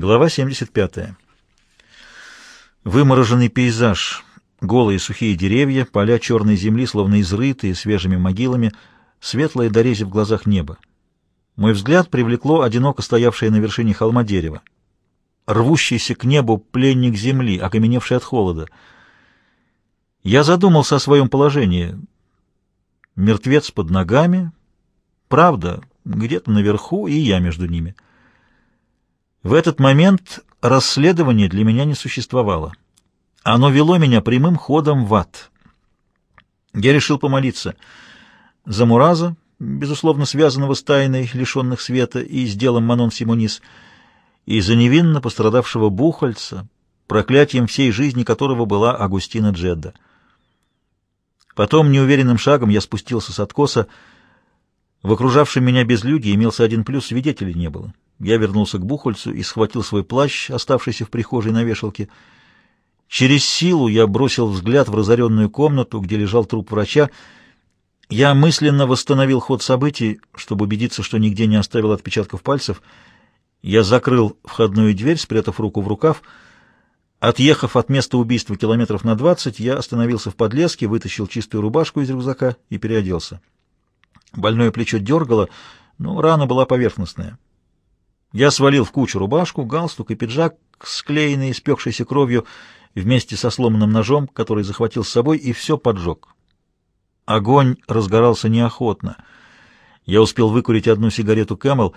Глава 75. Вымороженный пейзаж, голые сухие деревья, поля черной земли, словно изрытые свежими могилами, светлое дорези в глазах небо. Мой взгляд привлекло одиноко стоявшее на вершине холма дерево. Рвущийся к небу пленник земли, окаменевший от холода. Я задумался о своем положении. Мертвец под ногами, правда, где-то наверху, и я между ними — в этот момент расследование для меня не существовало. Оно вело меня прямым ходом в ад. Я решил помолиться за Мураза, безусловно связанного с тайной лишенных света и с делом Манон Симонис, и за невинно пострадавшего Бухальца, проклятием всей жизни которого была Агустина Джедда. Потом неуверенным шагом я спустился с откоса. В окружавшем меня безлюдье имелся один плюс — свидетелей не было. Я вернулся к Бухольцу и схватил свой плащ, оставшийся в прихожей на вешалке. Через силу я бросил взгляд в разоренную комнату, где лежал труп врача. Я мысленно восстановил ход событий, чтобы убедиться, что нигде не оставил отпечатков пальцев. Я закрыл входную дверь, спрятав руку в рукав. Отъехав от места убийства километров на двадцать, я остановился в подлеске, вытащил чистую рубашку из рюкзака и переоделся. Больное плечо дергало, но рана была поверхностная. Я свалил в кучу рубашку, галстук и пиджак, склеенный, испекшийся кровью, вместе со сломанным ножом, который захватил с собой, и все поджег. Огонь разгорался неохотно. Я успел выкурить одну сигарету Camel.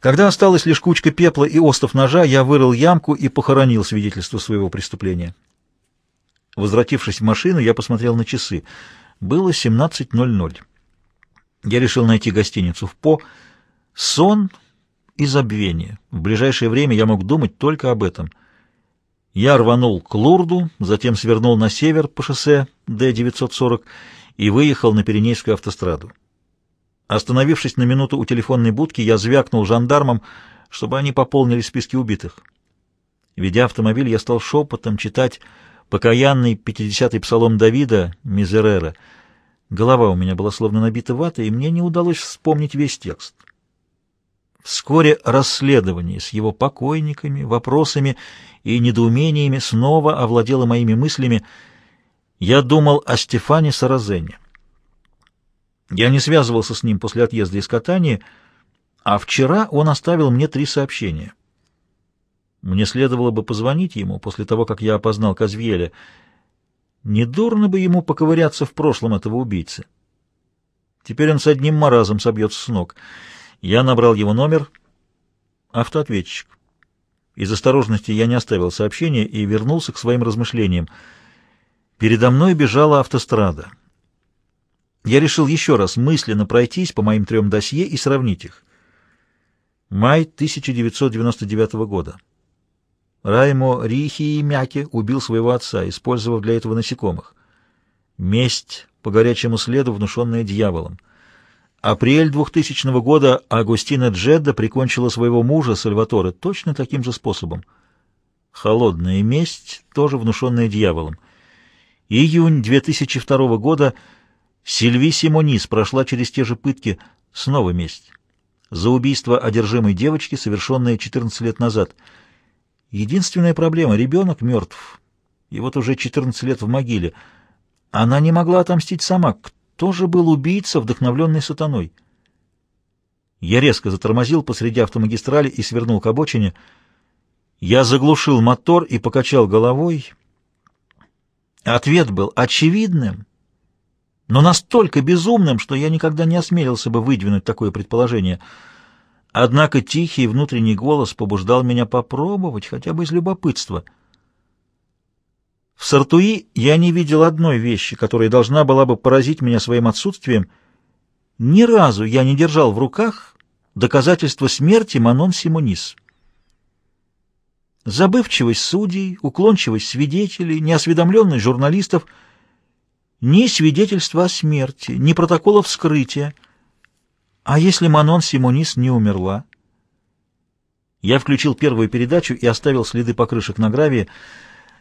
Когда осталась лишь кучка пепла и остов ножа, я вырыл ямку и похоронил свидетельство своего преступления. Возвратившись в машину, я посмотрел на часы. Было 17.00. Я решил найти гостиницу в По. Сон и забвение. В ближайшее время я мог думать только об этом. Я рванул к Лурду, затем свернул на север по шоссе Д-940 и выехал на Пиренейскую автостраду. Остановившись на минуту у телефонной будки, я звякнул жандармам, чтобы они пополнили списки убитых. Ведя автомобиль, я стал шепотом читать покаянный пятидесятый псалом Давида Мизерера. Голова у меня была словно набита ватой, и мне не удалось вспомнить весь текст. Вскоре расследование с его покойниками, вопросами и недоумениями снова овладело моими мыслями. Я думал о Стефане Саразене. Я не связывался с ним после отъезда из катания, а вчера он оставил мне три сообщения. Мне следовало бы позвонить ему после того, как я опознал Казвьеля. Недурно бы ему поковыряться в прошлом этого убийцы. Теперь он с одним маразом собьется с ног — я набрал его номер. Автоответчик. Из осторожности я не оставил сообщения и вернулся к своим размышлениям. Передо мной бежала автострада. Я решил еще раз мысленно пройтись по моим трем досье и сравнить их. Май 1999 года. Раймо Рихи и Мяки убил своего отца, использовав для этого насекомых. Месть по горячему следу, внушенная дьяволом. Апрель 2000 года Агустина Джедда прикончила своего мужа Сальваторе точно таким же способом. Холодная месть, тоже внушенная дьяволом. Июнь 2002 года Сильви Симонис прошла через те же пытки, снова месть. За убийство одержимой девочки, совершенное 14 лет назад. Единственная проблема — ребенок мертв. И вот уже 14 лет в могиле. Она не могла отомстить сама тоже был убийца, вдохновленный сатаной. Я резко затормозил посреди автомагистрали и свернул к обочине. Я заглушил мотор и покачал головой. Ответ был очевидным, но настолько безумным, что я никогда не осмелился бы выдвинуть такое предположение. Однако тихий внутренний голос побуждал меня попробовать, хотя бы из любопытства — в Сартуи я не видел одной вещи, которая должна была бы поразить меня своим отсутствием. Ни разу я не держал в руках доказательства смерти Манон Симонис. Забывчивость судей, уклончивость свидетелей, неосведомленность журналистов, ни свидетельства о смерти, ни протокола вскрытия. А если Манон Симонис не умерла? Я включил первую передачу и оставил следы покрышек на гравии,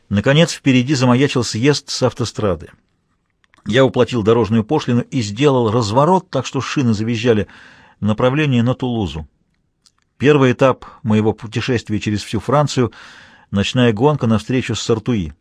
Наконец, впереди замаячил съезд с автострады. Я уплатил дорожную пошлину и сделал разворот, так что шины завизжали, направление на Тулузу. Первый этап моего путешествия через всю Францию — ночная гонка на встречу с Сартуи.